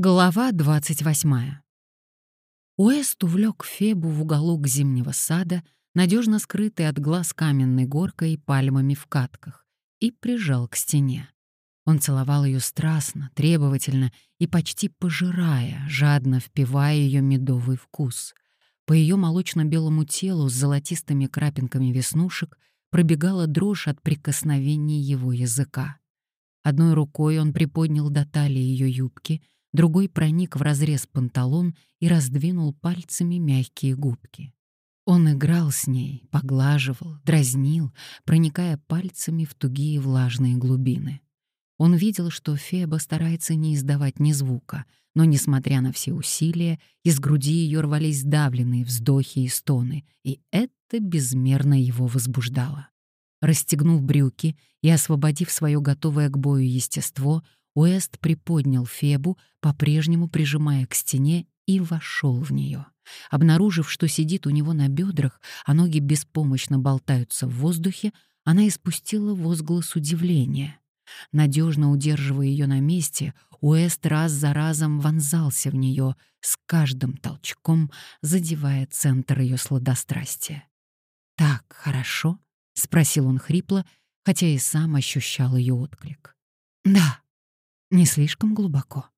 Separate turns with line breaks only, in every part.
Глава 28. Уэст увлек Фебу в уголок зимнего сада, надежно скрытый от глаз каменной горкой и пальмами в катках, и прижал к стене. Он целовал ее страстно, требовательно и почти пожирая, жадно впивая ее медовый вкус. По ее молочно-белому телу с золотистыми крапинками веснушек пробегала дрожь от прикосновений его языка. Одной рукой он приподнял до талии ее юбки — другой проник в разрез панталон и раздвинул пальцами мягкие губки. Он играл с ней, поглаживал, дразнил, проникая пальцами в тугие влажные глубины. Он видел, что Феба старается не издавать ни звука, но, несмотря на все усилия, из груди ее рвались сдавленные вздохи и стоны, и это безмерно его возбуждало. Расстегнув брюки и освободив свое готовое к бою естество, Уэст приподнял Фебу, по-прежнему прижимая к стене, и вошел в нее. Обнаружив, что сидит у него на бедрах, а ноги беспомощно болтаются в воздухе, она испустила возглас удивления. Надежно удерживая ее на месте, Уэст раз за разом вонзался в нее, с каждым толчком задевая центр ее сладострастия. «Так хорошо?» — спросил он хрипло, хотя и сам ощущал ее отклик. «Да», не слишком глубоко.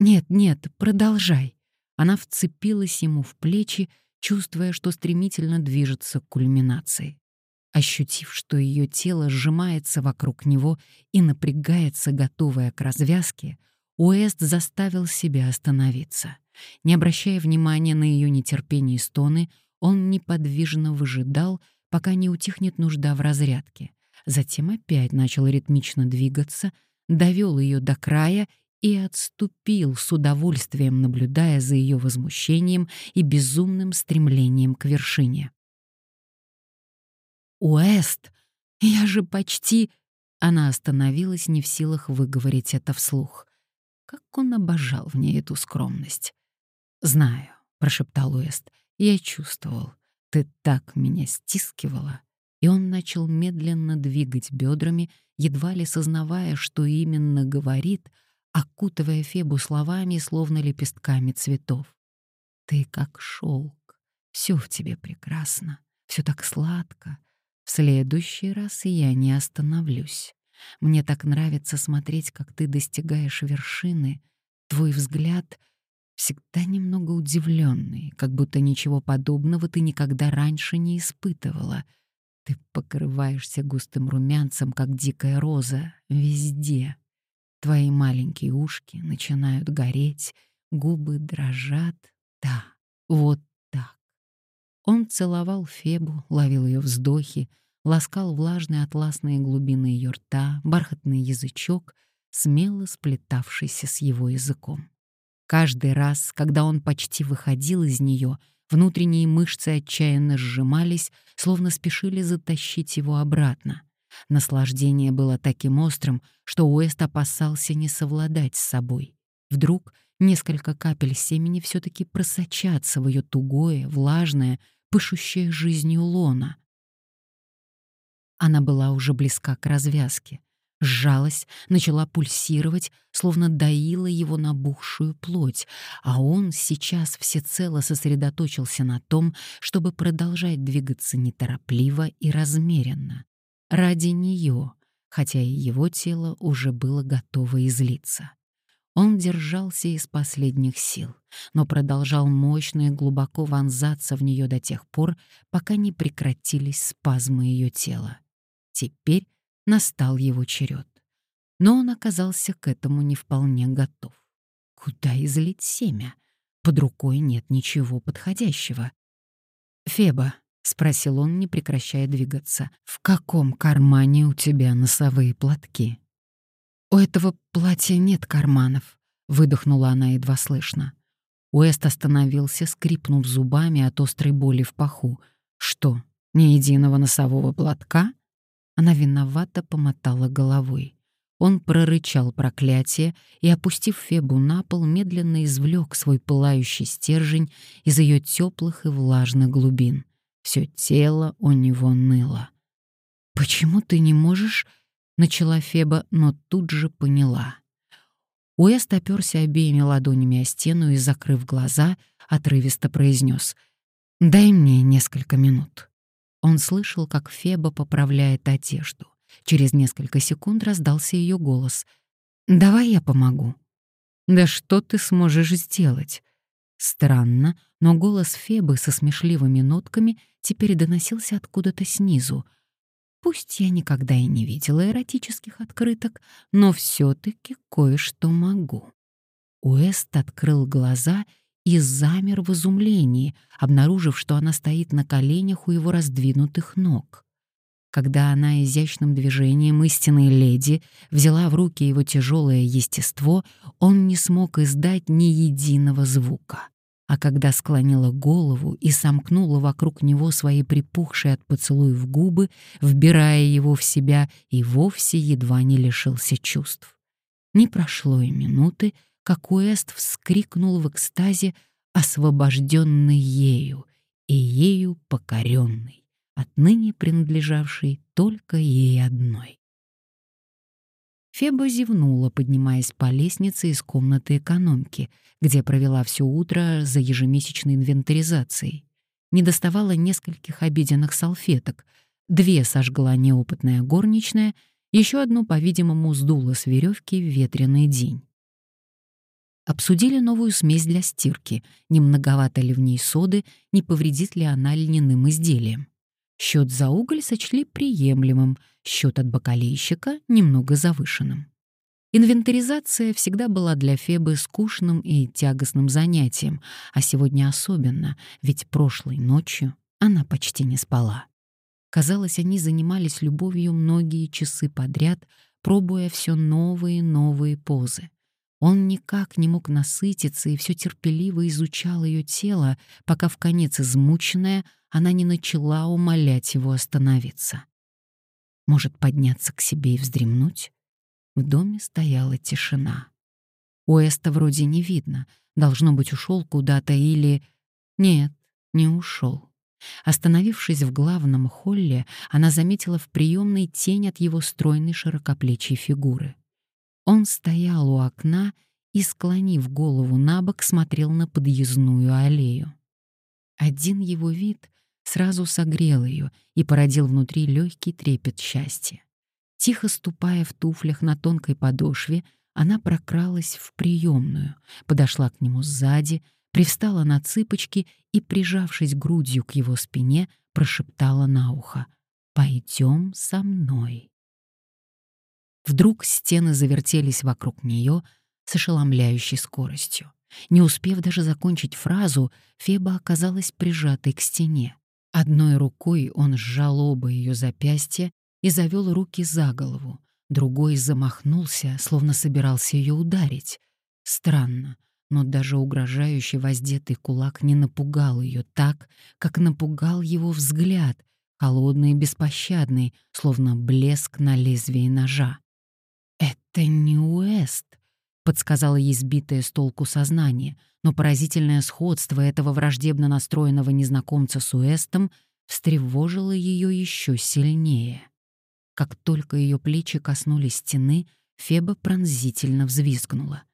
Нет, нет, продолжай. Она вцепилась ему в плечи, чувствуя, что стремительно движется к кульминации. Ощутив, что ее тело сжимается вокруг него и напрягается, готовая к развязке, Уэст заставил себя остановиться. Не обращая внимания на ее нетерпение и стоны, он неподвижно выжидал, пока не утихнет нужда в разрядке. Затем опять начал ритмично двигаться — довел ее до края и отступил с удовольствием, наблюдая за ее возмущением и безумным стремлением к вершине. «Уэст, я же почти...» Она остановилась, не в силах выговорить это вслух. Как он обожал в ней эту скромность. «Знаю», — прошептал Уэст, — «я чувствовал. Ты так меня стискивала и он начал медленно двигать бедрами, едва ли сознавая, что именно говорит, окутывая Фебу словами, словно лепестками цветов. «Ты как шелк, все в тебе прекрасно, все так сладко. В следующий раз я не остановлюсь. Мне так нравится смотреть, как ты достигаешь вершины. Твой взгляд всегда немного удивленный, как будто ничего подобного ты никогда раньше не испытывала — ты покрываешься густым румянцем, как дикая роза, везде. Твои маленькие ушки начинают гореть, губы дрожат. Да, вот так. Он целовал Фебу, ловил ее вздохи, ласкал влажные атласные глубины ее рта, бархатный язычок, смело сплетавшийся с его языком. Каждый раз, когда он почти выходил из нее, Внутренние мышцы отчаянно сжимались, словно спешили затащить его обратно. Наслаждение было таким острым, что Уэст опасался не совладать с собой. Вдруг несколько капель семени все-таки просочатся в ее тугое, влажное, пышущее жизнью лона. Она была уже близка к развязке сжалась, начала пульсировать, словно доила его набухшую плоть, а он сейчас всецело сосредоточился на том, чтобы продолжать двигаться неторопливо и размеренно. Ради нее, хотя и его тело уже было готово излиться. Он держался из последних сил, но продолжал мощно и глубоко вонзаться в нее до тех пор, пока не прекратились спазмы ее тела. Теперь настал его черед. Но он оказался к этому не вполне готов. Куда излить семя? Под рукой нет ничего подходящего. «Феба», — спросил он, не прекращая двигаться, — «в каком кармане у тебя носовые платки?» «У этого платья нет карманов», — выдохнула она едва слышно. Уэст остановился, скрипнув зубами от острой боли в паху. «Что, ни единого носового платка?» Она виновато помотала головой. Он прорычал проклятие и, опустив Фебу на пол, медленно извлек свой пылающий стержень из ее теплых и влажных глубин. Все тело у него ныло. «Почему ты не можешь?» — начала Феба, но тут же поняла. Уэст оперся обеими ладонями о стену и, закрыв глаза, отрывисто произнес «Дай мне несколько минут». Он слышал, как Феба поправляет одежду. Через несколько секунд раздался ее голос. «Давай я помогу». «Да что ты сможешь сделать?» Странно, но голос Фебы со смешливыми нотками теперь доносился откуда-то снизу. Пусть я никогда и не видела эротических открыток, но все таки кое-что могу. Уэст открыл глаза и замер в изумлении, обнаружив, что она стоит на коленях у его раздвинутых ног. Когда она изящным движением истинной леди взяла в руки его тяжелое естество, он не смог издать ни единого звука. А когда склонила голову и сомкнула вокруг него свои припухшие от поцелуев губы, вбирая его в себя, и вовсе едва не лишился чувств. Не прошло и минуты, как Уэст вскрикнул в экстазе, освобожденный ею и ею покоренный отныне принадлежавший только ей одной. Феба зевнула, поднимаясь по лестнице из комнаты экономки, где провела все утро за ежемесячной инвентаризацией. Не доставала нескольких обеденных салфеток, две сожгла неопытная горничная, еще одну, по-видимому, сдула с веревки в ветреный день. Обсудили новую смесь для стирки, не многовато ли в ней соды, не повредит ли она льняным изделиям. Счет за уголь сочли приемлемым, счет от бакалейщика — немного завышенным. Инвентаризация всегда была для Фебы скучным и тягостным занятием, а сегодня особенно, ведь прошлой ночью она почти не спала. Казалось, они занимались любовью многие часы подряд, пробуя все новые и новые позы. Он никак не мог насытиться и все терпеливо изучал ее тело, пока в конец измученная она не начала умолять его остановиться. Может, подняться к себе и вздремнуть? В доме стояла тишина. Уэста вроде не видно, должно быть, ушел куда-то или... Нет, не ушел. Остановившись в главном холле, она заметила в приемной тень от его стройной широкоплечей фигуры. Он стоял у окна и, склонив голову на бок, смотрел на подъездную аллею. Один его вид сразу согрел ее и породил внутри легкий трепет счастья. Тихо ступая в туфлях на тонкой подошве, она прокралась в приемную, подошла к нему сзади, привстала на цыпочки и, прижавшись грудью к его спине, прошептала на ухо «Пойдем со мной». Вдруг стены завертелись вокруг нее с ошеломляющей скоростью. Не успев даже закончить фразу, Феба оказалась прижатой к стене. Одной рукой он сжал оба ее запястья и завел руки за голову, другой замахнулся, словно собирался ее ударить. Странно, но даже угрожающий воздетый кулак не напугал ее так, как напугал его взгляд, холодный и беспощадный, словно блеск на лезвии ножа. «Это не Уэст», — подсказала ей сбитое с толку сознание, но поразительное сходство этого враждебно настроенного незнакомца с Уэстом встревожило ее еще сильнее. Как только ее плечи коснулись стены, Феба пронзительно взвизгнула.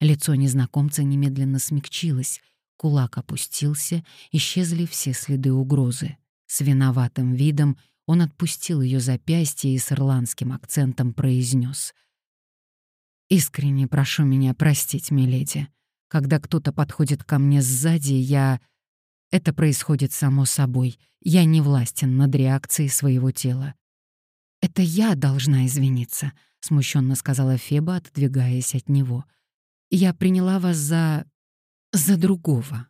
Лицо незнакомца немедленно смягчилось, кулак опустился, исчезли все следы угрозы. С виноватым видом он отпустил ее запястье и с ирландским акцентом произнес — Искренне прошу меня простить, миледи. Когда кто-то подходит ко мне сзади, я... Это происходит само собой. Я не властен над реакцией своего тела. «Это я должна извиниться», — смущенно сказала Феба, отодвигаясь от него. «Я приняла вас за... за другого».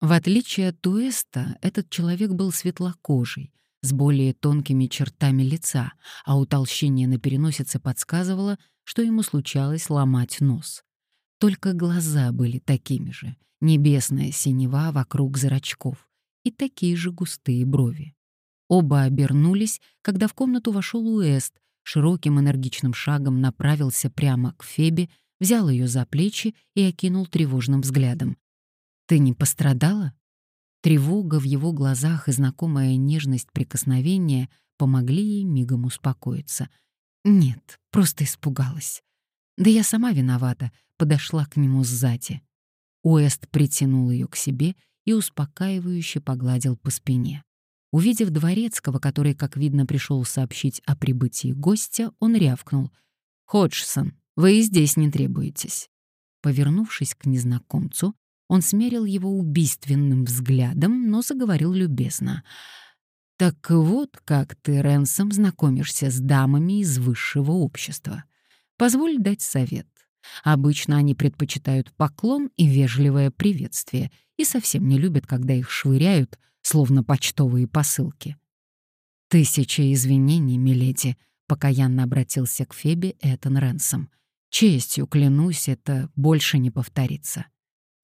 В отличие от Туэста, этот человек был светлокожий, с более тонкими чертами лица, а утолщение на переносице подсказывало, что ему случалось ломать нос. Только глаза были такими же, небесная синева вокруг зрачков и такие же густые брови. Оба обернулись, когда в комнату вошел Уэст, широким энергичным шагом направился прямо к Фебе, взял ее за плечи и окинул тревожным взглядом. «Ты не пострадала?» Тревога в его глазах и знакомая нежность прикосновения помогли ей мигом успокоиться. Нет, просто испугалась. Да я сама виновата, подошла к нему сзади. Уэст притянул ее к себе и успокаивающе погладил по спине. Увидев дворецкого, который, как видно, пришел сообщить о прибытии гостя, он рявкнул. «Ходжсон, вы и здесь не требуетесь». Повернувшись к незнакомцу, он смерил его убийственным взглядом, но заговорил любезно. «Так вот, как ты, Ренсом, знакомишься с дамами из высшего общества. Позволь дать совет. Обычно они предпочитают поклон и вежливое приветствие и совсем не любят, когда их швыряют, словно почтовые посылки. «Тысяча извинений, миледи», — покаянно обратился к Фебе Этан Ренсом. «Честью клянусь, это больше не повторится».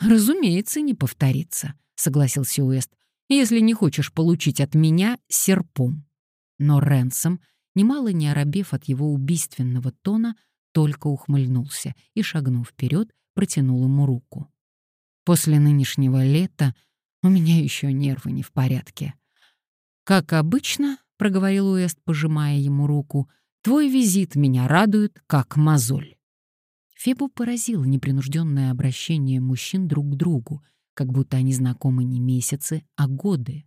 «Разумеется, не повторится», — согласился Уэст, «если не хочешь получить от меня серпом». Но Ренсом, немало не оробев от его убийственного тона, только ухмыльнулся и, шагнув вперед, протянул ему руку. «После нынешнего лета у меня еще нервы не в порядке». «Как обычно», — проговорил Уэст, пожимая ему руку, «твой визит меня радует, как мозоль». Фебу поразило непринужденное обращение мужчин друг к другу, как будто они знакомы не месяцы, а годы.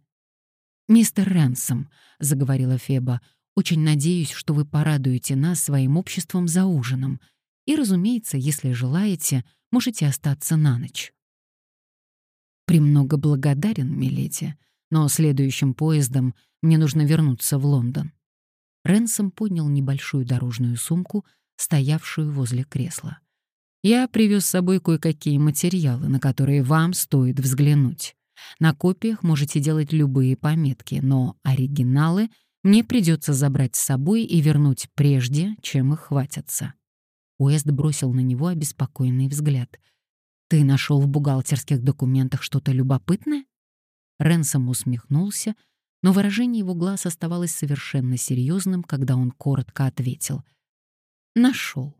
«Мистер Рэнсом», — заговорила Феба, очень надеюсь, что вы порадуете нас своим обществом за ужином. И, разумеется, если желаете, можете остаться на ночь. Премного благодарен, миледи, но следующим поездом мне нужно вернуться в Лондон. Ренсом поднял небольшую дорожную сумку, стоявшую возле кресла. Я привез с собой кое-какие материалы, на которые вам стоит взглянуть. На копиях можете делать любые пометки, но оригиналы — мне придется забрать с собой и вернуть прежде, чем их хватятся. Уэст бросил на него обеспокоенный взгляд. «Ты нашел в бухгалтерских документах что-то любопытное?» Ренсом усмехнулся, но выражение его глаз оставалось совершенно серьезным, когда он коротко ответил. «Нашел.